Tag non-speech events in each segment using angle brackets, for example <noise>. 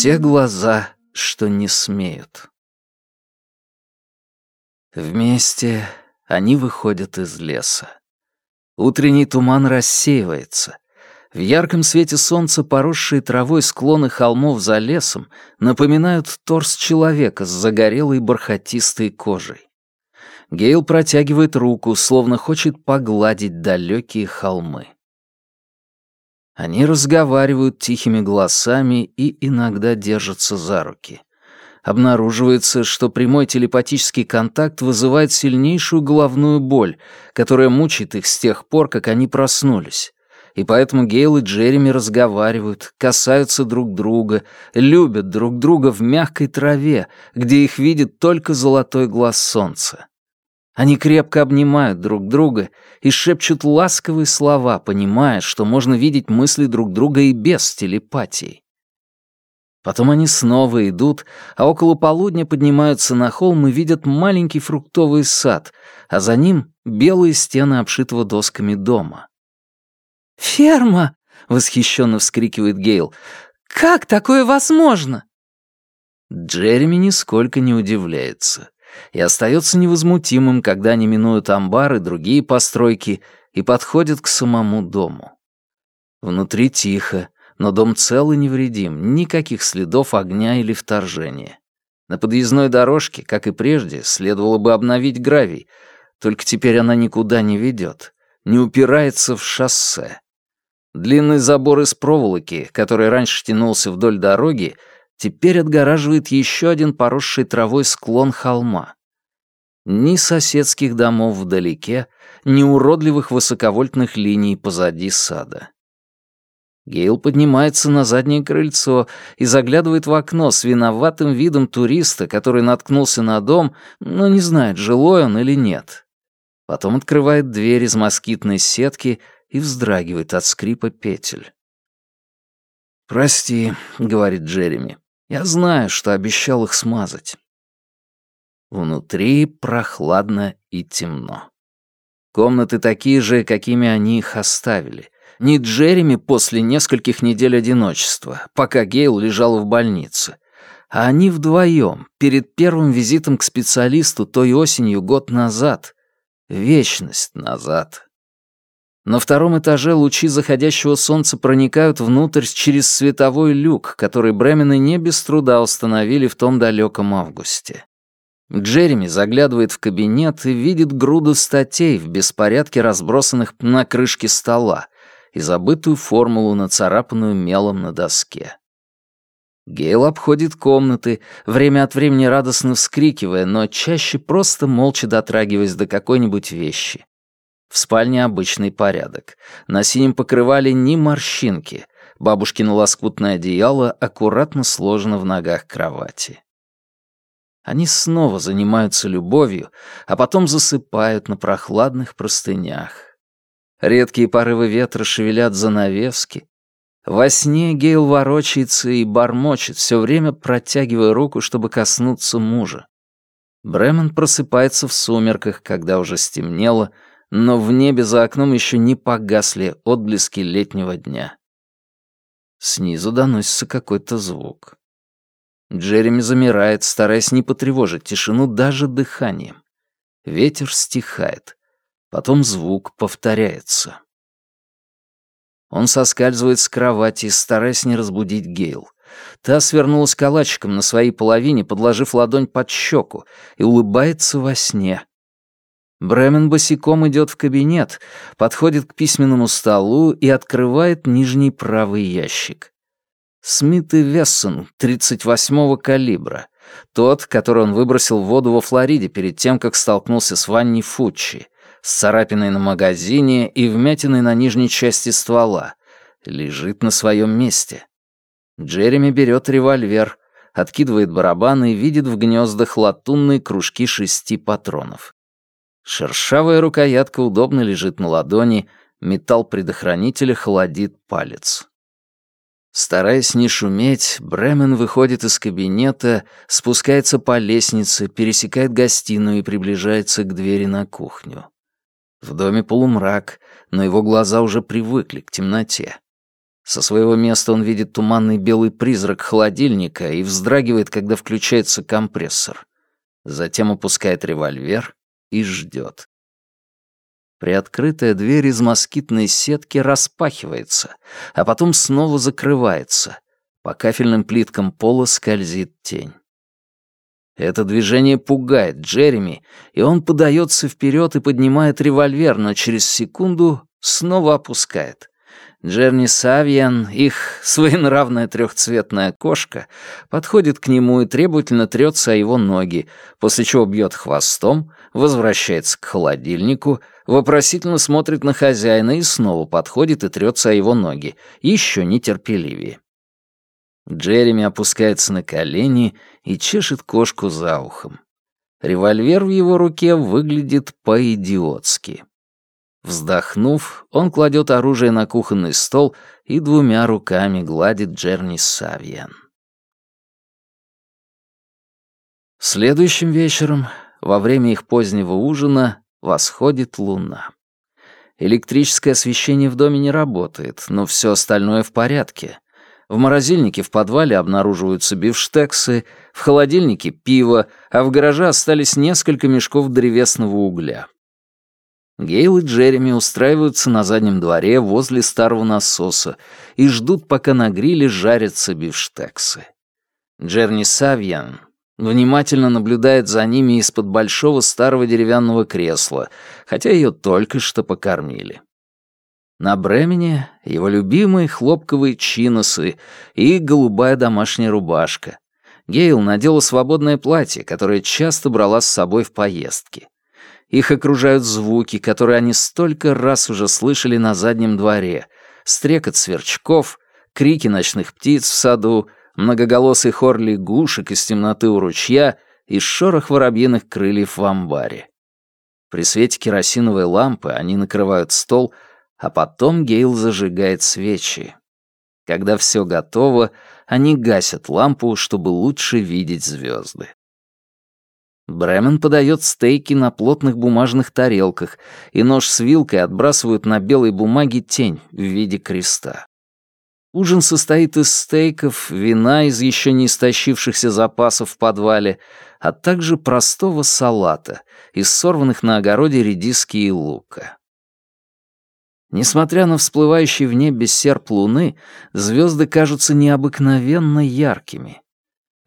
те глаза, что не смеют. Вместе они выходят из леса. Утренний туман рассеивается. В ярком свете солнца поросшие травой склоны холмов за лесом напоминают торс человека с загорелой бархатистой кожей. Гейл протягивает руку, словно хочет погладить далекие холмы. Они разговаривают тихими голосами и иногда держатся за руки. Обнаруживается, что прямой телепатический контакт вызывает сильнейшую головную боль, которая мучает их с тех пор, как они проснулись. И поэтому Гейл и Джереми разговаривают, касаются друг друга, любят друг друга в мягкой траве, где их видит только золотой глаз солнца. Они крепко обнимают друг друга и шепчут ласковые слова, понимая, что можно видеть мысли друг друга и без телепатии. Потом они снова идут, а около полудня поднимаются на холм и видят маленький фруктовый сад, а за ним белые стены обшитого досками дома. «Ферма!» — восхищенно вскрикивает Гейл. «Как такое возможно?» Джереми нисколько не удивляется и остается невозмутимым, когда они минуют амбары и другие постройки и подходят к самому дому. Внутри тихо, но дом цел и невредим, никаких следов огня или вторжения. На подъездной дорожке, как и прежде, следовало бы обновить гравий, только теперь она никуда не ведет, не упирается в шоссе. Длинный забор из проволоки, который раньше тянулся вдоль дороги, теперь отгораживает еще один поросший травой склон холма. Ни соседских домов вдалеке, ни уродливых высоковольтных линий позади сада. Гейл поднимается на заднее крыльцо и заглядывает в окно с виноватым видом туриста, который наткнулся на дом, но не знает, жилой он или нет. Потом открывает дверь из москитной сетки и вздрагивает от скрипа петель. «Прости», — говорит Джереми. Я знаю, что обещал их смазать. Внутри прохладно и темно. Комнаты такие же, какими они их оставили. Не Джереми после нескольких недель одиночества, пока Гейл лежал в больнице, а они вдвоем, перед первым визитом к специалисту той осенью год назад, вечность назад. На втором этаже лучи заходящего солнца проникают внутрь через световой люк, который Бремены не без труда установили в том далеком августе. Джереми заглядывает в кабинет и видит груду статей в беспорядке, разбросанных на крышке стола, и забытую формулу, нацарапанную мелом на доске. Гейл обходит комнаты, время от времени радостно вскрикивая, но чаще просто молча дотрагиваясь до какой-нибудь вещи. В спальне обычный порядок. На синем покрывале ни морщинки. Бабушкино лоскутное одеяло аккуратно сложено в ногах кровати. Они снова занимаются любовью, а потом засыпают на прохладных простынях. Редкие порывы ветра шевелят занавески. Во сне Гейл ворочается и бормочет, все время протягивая руку, чтобы коснуться мужа. Бремен просыпается в сумерках, когда уже стемнело, но в небе за окном еще не погасли отблески летнего дня. Снизу доносится какой-то звук. Джереми замирает, стараясь не потревожить тишину даже дыханием. Ветер стихает. Потом звук повторяется. Он соскальзывает с кровати, стараясь не разбудить Гейл. Та свернулась калачиком на своей половине, подложив ладонь под щеку, и улыбается во сне. Бремен босиком идет в кабинет, подходит к письменному столу и открывает нижний правый ящик. Смит и Вессон 38-го калибра. Тот, который он выбросил в воду во Флориде перед тем, как столкнулся с Ванни Фуччи, с царапиной на магазине и вмятиной на нижней части ствола, лежит на своем месте. Джереми берет револьвер, откидывает барабан и видит в гнездах латунные кружки шести патронов. Шершавая рукоятка удобно лежит на ладони, металл предохранителя холодит палец. Стараясь не шуметь, Бремен выходит из кабинета, спускается по лестнице, пересекает гостиную и приближается к двери на кухню. В доме полумрак, но его глаза уже привыкли к темноте. Со своего места он видит туманный белый призрак холодильника и вздрагивает, когда включается компрессор. Затем опускает револьвер и ждет. Приоткрытая дверь из москитной сетки распахивается, а потом снова закрывается. По кафельным плиткам пола скользит тень. Это движение пугает Джереми, и он подается вперед и поднимает револьвер, но через секунду снова опускает. Джерни Савьян, их своенравная трехцветная кошка, подходит к нему и требовательно трется о его ноги, после чего бьет хвостом, возвращается к холодильнику, вопросительно смотрит на хозяина и снова подходит и трется о его ноги, еще нетерпеливее. Джереми опускается на колени и чешет кошку за ухом. Револьвер в его руке выглядит по-идиотски. Вздохнув, он кладет оружие на кухонный стол и двумя руками гладит Джерни Савьян. Следующим вечером, во время их позднего ужина, восходит луна. Электрическое освещение в доме не работает, но все остальное в порядке. В морозильнике в подвале обнаруживаются бифштексы, в холодильнике пиво, а в гараже остались несколько мешков древесного угля. Гейл и Джереми устраиваются на заднем дворе возле старого насоса и ждут, пока на гриле жарятся бифштексы. Джерни Савьян внимательно наблюдает за ними из-под большого старого деревянного кресла, хотя ее только что покормили. На Бремене его любимые хлопковые чиносы и голубая домашняя рубашка. Гейл надела свободное платье, которое часто брала с собой в поездки. Их окружают звуки, которые они столько раз уже слышали на заднем дворе. Стрекот сверчков, крики ночных птиц в саду, многоголосый хор лягушек из темноты у ручья и шорох воробьиных крыльев в амбаре. При свете керосиновой лампы они накрывают стол, а потом Гейл зажигает свечи. Когда все готово, они гасят лампу, чтобы лучше видеть звезды. Бремен подает стейки на плотных бумажных тарелках, и нож с вилкой отбрасывают на белой бумаге тень в виде креста. Ужин состоит из стейков, вина из еще не истощившихся запасов в подвале, а также простого салата из сорванных на огороде редиски и лука. Несмотря на всплывающий в небе серп луны, звезды кажутся необыкновенно яркими.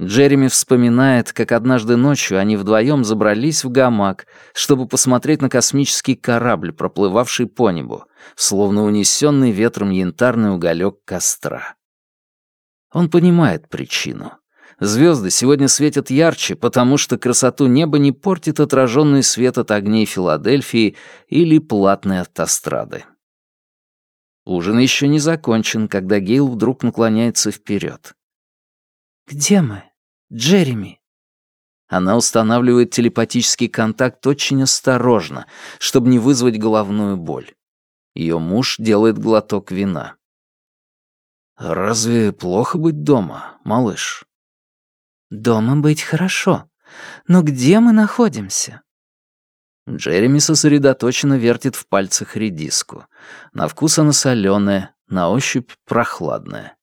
Джереми вспоминает, как однажды ночью они вдвоем забрались в гамак, чтобы посмотреть на космический корабль, проплывавший по небу, словно унесенный ветром янтарный уголек костра. Он понимает причину. Звезды сегодня светят ярче, потому что красоту неба не портит отраженный свет от огней Филадельфии или платной автострады. Ужин еще не закончен, когда Гейл вдруг наклоняется вперед. «Где мы? Джереми?» Она устанавливает телепатический контакт очень осторожно, чтобы не вызвать головную боль. Ее муж делает глоток вина. «Разве плохо быть дома, малыш?» «Дома быть хорошо. Но где мы находимся?» Джереми сосредоточенно вертит в пальцах редиску. На вкус она соленая, на ощупь прохладная.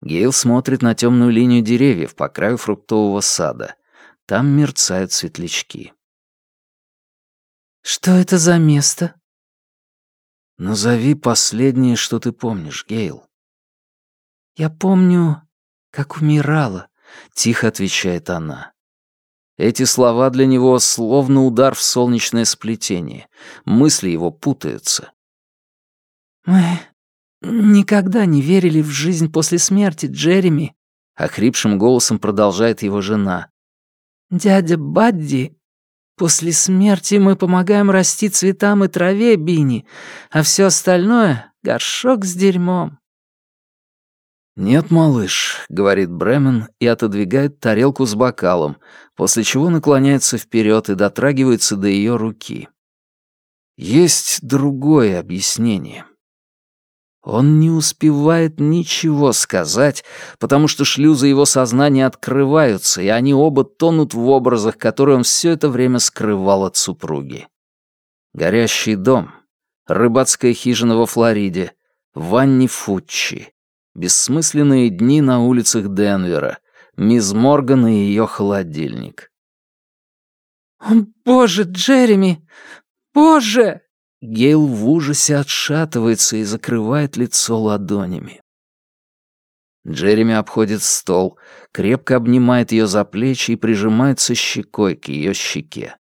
Гейл смотрит на темную линию деревьев по краю фруктового сада. Там мерцают светлячки. «Что это за место?» «Назови последнее, что ты помнишь, Гейл». «Я помню, как умирала», — тихо отвечает она. Эти слова для него словно удар в солнечное сплетение. Мысли его путаются. «Мы «Никогда не верили в жизнь после смерти, Джереми», — охрипшим голосом продолжает его жена. «Дядя Бадди, после смерти мы помогаем расти цветам и траве, Бини, а все остальное — горшок с дерьмом». «Нет, малыш», — говорит Бремен и отодвигает тарелку с бокалом, после чего наклоняется вперед и дотрагивается до ее руки. «Есть другое объяснение». Он не успевает ничего сказать, потому что шлюзы его сознания открываются, и они оба тонут в образах, которые он все это время скрывал от супруги. Горящий дом, рыбацкая хижина во Флориде, Ванни Фуччи. Бессмысленные дни на улицах Денвера. Мисс Морган и ее холодильник. «О, боже, Джереми! Боже!» Гейл в ужасе отшатывается и закрывает лицо ладонями. Джереми обходит стол, крепко обнимает ее за плечи и прижимается щекой к ее щеке.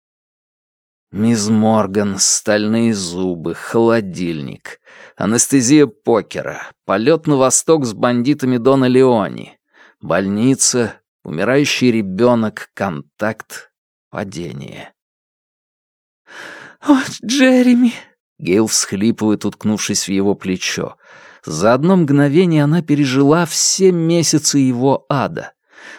Мисс Морган, стальные зубы, холодильник, анестезия покера, полет на восток с бандитами Дона Леони, больница, умирающий ребенок, контакт, падение. «О, Джереми!» Гейл всхлипывает, уткнувшись в его плечо. За одно мгновение она пережила все месяцы его ада.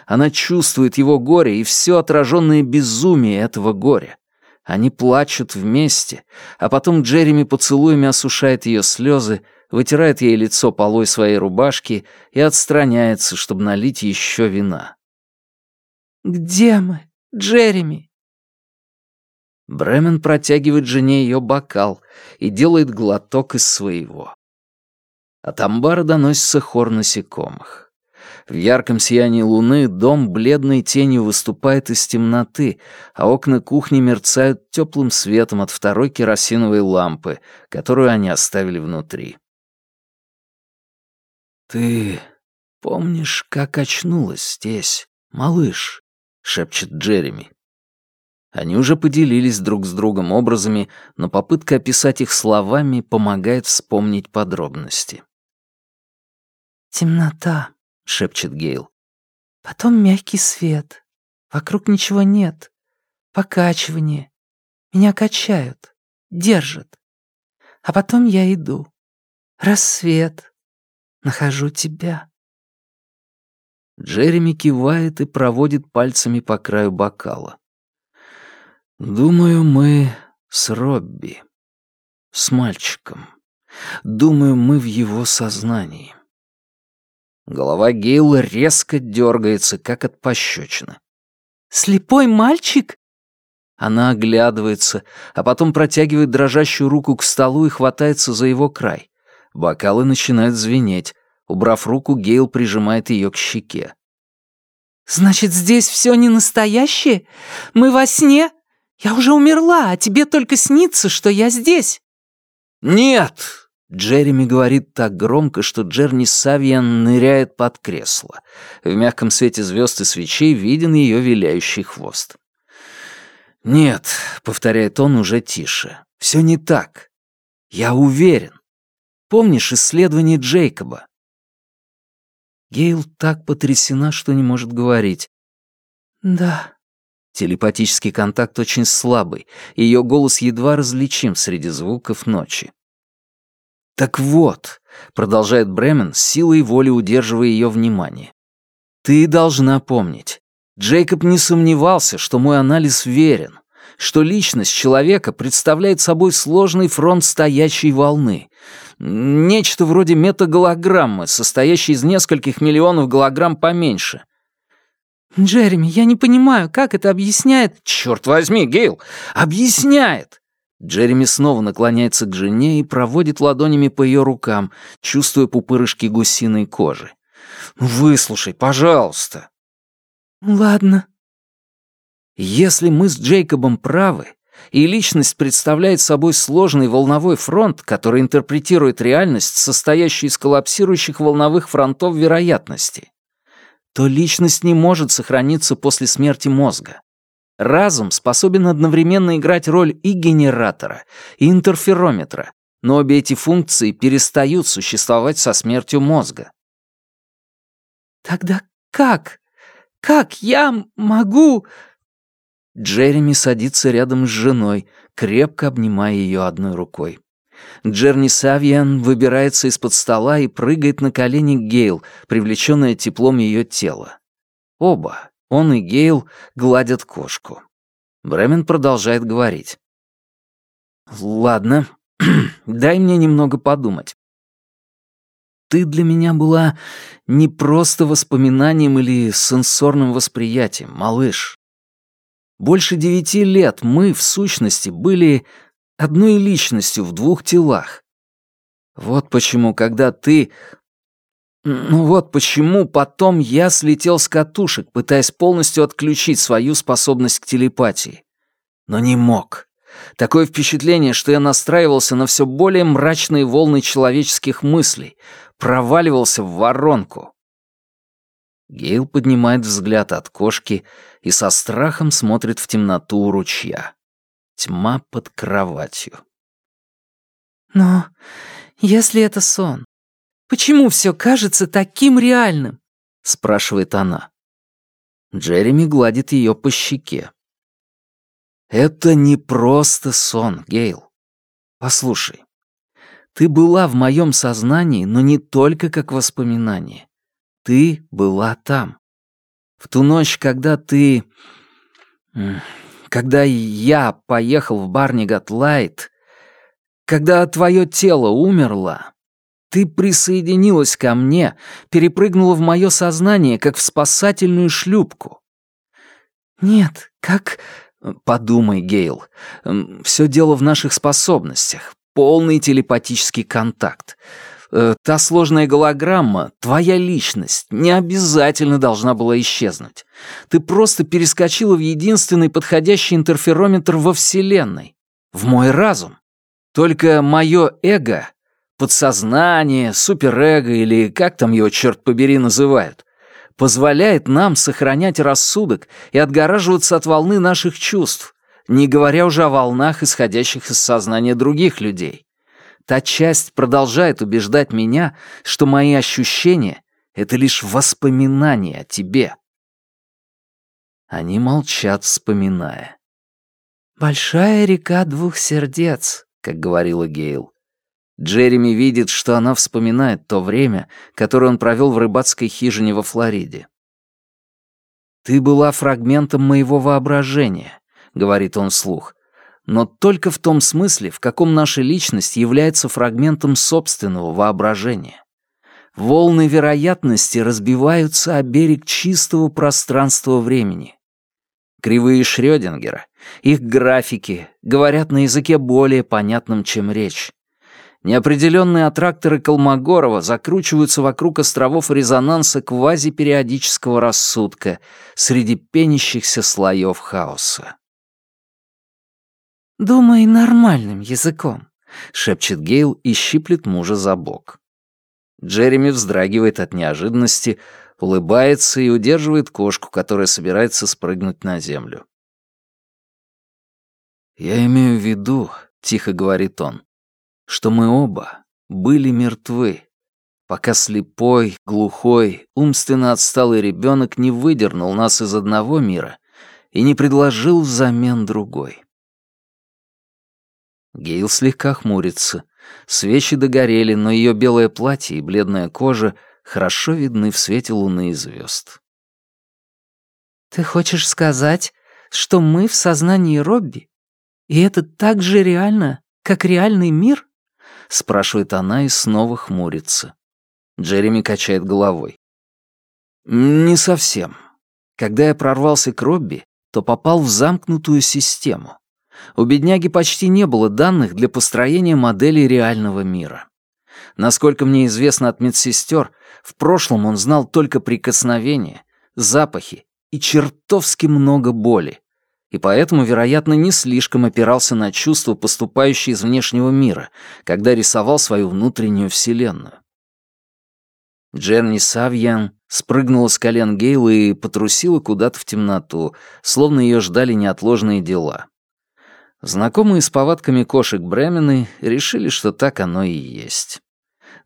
Она чувствует его горе и все отраженное безумие этого горя. Они плачут вместе, а потом Джереми поцелуями осушает ее слезы, вытирает ей лицо полой своей рубашки и отстраняется, чтобы налить еще вина. «Где мы, Джереми?» Бремен протягивает жене ее бокал и делает глоток из своего. От амбара доносится хор насекомых. В ярком сиянии луны дом бледной тенью выступает из темноты, а окна кухни мерцают теплым светом от второй керосиновой лампы, которую они оставили внутри. «Ты помнишь, как очнулась здесь, малыш?» — шепчет Джереми. Они уже поделились друг с другом образами, но попытка описать их словами помогает вспомнить подробности. «Темнота», — шепчет Гейл. «Потом мягкий свет. Вокруг ничего нет. Покачивание. Меня качают. Держат. А потом я иду. Рассвет. Нахожу тебя». Джереми кивает и проводит пальцами по краю бокала. «Думаю, мы с Робби. С мальчиком. Думаю, мы в его сознании». Голова Гейла резко дергается, как от пощечины. «Слепой мальчик?» Она оглядывается, а потом протягивает дрожащую руку к столу и хватается за его край. Бокалы начинают звенеть. Убрав руку, Гейл прижимает ее к щеке. «Значит, здесь все не настоящее? Мы во сне? Я уже умерла, а тебе только снится, что я здесь». «Нет!» Джереми говорит так громко, что Джерни Савьян ныряет под кресло. В мягком свете звезд и свечей виден ее виляющий хвост. «Нет», — повторяет он уже тише, — «все не так. Я уверен. Помнишь исследование Джейкоба?» Гейл так потрясена, что не может говорить. «Да». Телепатический контакт очень слабый, ее голос едва различим среди звуков ночи. «Так вот», — продолжает Бремен, силой воли удерживая ее внимание. «Ты должна помнить. Джейкоб не сомневался, что мой анализ верен, что личность человека представляет собой сложный фронт стоячей волны. Нечто вроде метаголограммы, состоящей из нескольких миллионов голограмм поменьше. «Джереми, я не понимаю, как это объясняет...» «Черт возьми, Гейл, объясняет!» Джереми снова наклоняется к жене и проводит ладонями по ее рукам, чувствуя пупырышки гусиной кожи. «Выслушай, пожалуйста». «Ладно». Если мы с Джейкобом правы, и личность представляет собой сложный волновой фронт, который интерпретирует реальность, состоящую из коллапсирующих волновых фронтов вероятности, то личность не может сохраниться после смерти мозга. Разум способен одновременно играть роль и генератора, и интерферометра, но обе эти функции перестают существовать со смертью мозга. «Тогда как? Как я могу...» Джереми садится рядом с женой, крепко обнимая ее одной рукой. Джерни Савьян выбирается из-под стола и прыгает на колени Гейл, привлеченная теплом ее тела. Оба, он и Гейл гладят кошку. Бремен продолжает говорить. «Ладно, <clears throat> дай мне немного подумать. Ты для меня была не просто воспоминанием или сенсорным восприятием, малыш. Больше девяти лет мы, в сущности, были одной личностью в двух телах. Вот почему, когда ты... Ну вот почему потом я слетел с катушек, пытаясь полностью отключить свою способность к телепатии. Но не мог. Такое впечатление, что я настраивался на все более мрачные волны человеческих мыслей, проваливался в воронку. Гейл поднимает взгляд от кошки и со страхом смотрит в темноту ручья. Тьма под кроватью. «Но если это сон, почему все кажется таким реальным?» — спрашивает она. Джереми гладит ее по щеке. «Это не просто сон, Гейл. Послушай, ты была в моем сознании, но не только как воспоминание. Ты была там. В ту ночь, когда ты... Когда я поехал в Барнигат Лайт, когда твое тело умерло, ты присоединилась ко мне, перепрыгнула в мое сознание, как в спасательную шлюпку. Нет, как... Подумай, Гейл. Все дело в наших способностях. Полный телепатический контакт. Э, та сложная голограмма, твоя личность, не обязательно должна была исчезнуть. Ты просто перескочила в единственный подходящий интерферометр во Вселенной. В мой разум. Только мое эго, подсознание, суперэго или как там его, черт побери, называют, позволяет нам сохранять рассудок и отгораживаться от волны наших чувств, не говоря уже о волнах, исходящих из сознания других людей. Та часть продолжает убеждать меня, что мои ощущения — это лишь воспоминания о тебе. Они молчат, вспоминая. «Большая река двух сердец», как говорила Гейл. Джереми видит, что она вспоминает то время, которое он провел в рыбацкой хижине во Флориде. «Ты была фрагментом моего воображения», — говорит он вслух, «но только в том смысле, в каком наша личность является фрагментом собственного воображения. Волны вероятности разбиваются о берег чистого пространства времени. Кривые Шрёдингера, их графики говорят на языке более понятном, чем речь. Неопределенные аттракторы Колмогорова закручиваются вокруг островов резонанса квазипериодического рассудка среди пенящихся слоев хаоса. «Думай нормальным языком», — шепчет Гейл и щиплет мужа за бок. Джереми вздрагивает от неожиданности, улыбается и удерживает кошку, которая собирается спрыгнуть на землю. «Я имею в виду», — тихо говорит он, — «что мы оба были мертвы, пока слепой, глухой, умственно отсталый ребенок не выдернул нас из одного мира и не предложил взамен другой». Гейл слегка хмурится. Свечи догорели, но ее белое платье и бледная кожа хорошо видны в свете луны и звезд. «Ты хочешь сказать, что мы в сознании Робби? И это так же реально, как реальный мир?» — спрашивает она и снова хмурится. Джереми качает головой. «Не совсем. Когда я прорвался к Робби, то попал в замкнутую систему. У бедняги почти не было данных для построения модели реального мира. Насколько мне известно от медсестер, в прошлом он знал только прикосновения, запахи и чертовски много боли, и поэтому, вероятно, не слишком опирался на чувства, поступающие из внешнего мира, когда рисовал свою внутреннюю вселенную. Джерни Савьян спрыгнула с колен Гейла и потрусила куда-то в темноту, словно ее ждали неотложные дела. Знакомые с повадками кошек Бремены решили, что так оно и есть.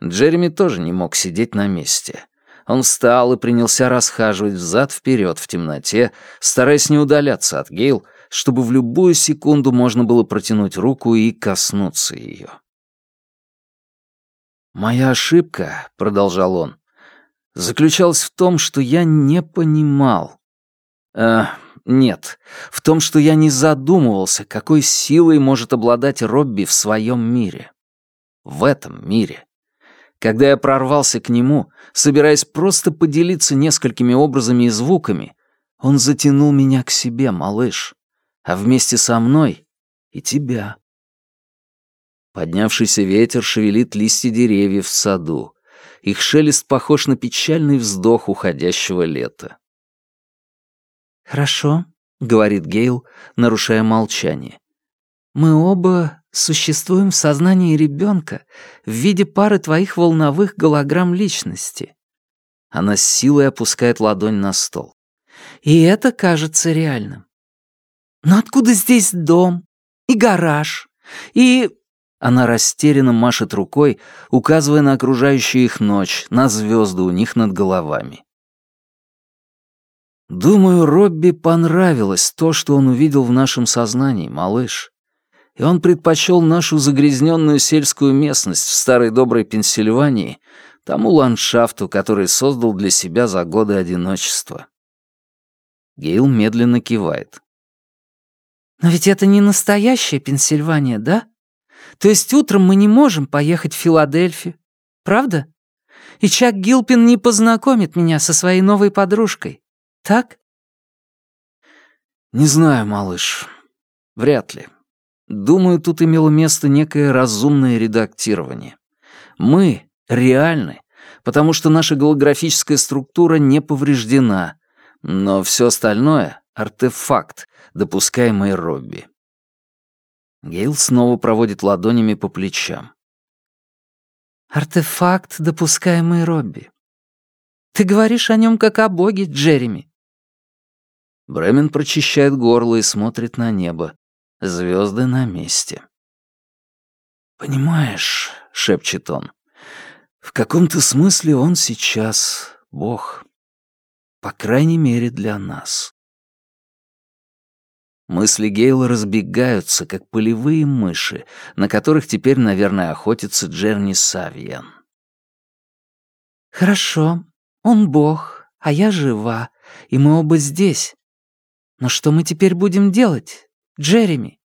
Джереми тоже не мог сидеть на месте. Он встал и принялся расхаживать взад-вперед в темноте, стараясь не удаляться от Гейл, чтобы в любую секунду можно было протянуть руку и коснуться ее. «Моя ошибка», — продолжал он, — «заключалась в том, что я не понимал. Э, нет, в том, что я не задумывался, какой силой может обладать Робби в своем мире. В этом мире. Когда я прорвался к нему, собираясь просто поделиться несколькими образами и звуками, он затянул меня к себе, малыш, а вместе со мной и тебя. Поднявшийся ветер шевелит листья деревьев в саду. Их шелест похож на печальный вздох уходящего лета. «Хорошо», — говорит Гейл, нарушая молчание. «Мы оба существуем в сознании ребенка в виде пары твоих волновых голограмм личности». Она с силой опускает ладонь на стол. «И это кажется реальным. Но откуда здесь дом? И гараж? И...» Она растерянно машет рукой, указывая на окружающую их ночь, на звезды у них над головами. Думаю, Робби понравилось то, что он увидел в нашем сознании, малыш. И он предпочел нашу загрязненную сельскую местность в старой доброй Пенсильвании тому ландшафту, который создал для себя за годы одиночества. Гейл медленно кивает. «Но ведь это не настоящая Пенсильвания, да? То есть утром мы не можем поехать в Филадельфию, правда? И Чак Гилпин не познакомит меня со своей новой подружкой, так?» «Не знаю, малыш. Вряд ли. Думаю, тут имело место некое разумное редактирование. Мы реальны, потому что наша голографическая структура не повреждена, но все остальное — артефакт, допускаемый Робби. Гейл снова проводит ладонями по плечам. «Артефакт, допускаемый Робби. Ты говоришь о нем как о боге, Джереми». Бремен прочищает горло и смотрит на небо. Звезды на месте. «Понимаешь», — шепчет он, — «в каком-то смысле он сейчас бог. По крайней мере, для нас». Мысли Гейла разбегаются, как полевые мыши, на которых теперь, наверное, охотится Джерни Савьян. «Хорошо, он бог, а я жива, и мы оба здесь. Но что мы теперь будем делать, Джереми?»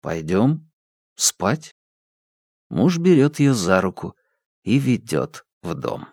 «Пойдем спать». Муж берет ее за руку и ведет в дом.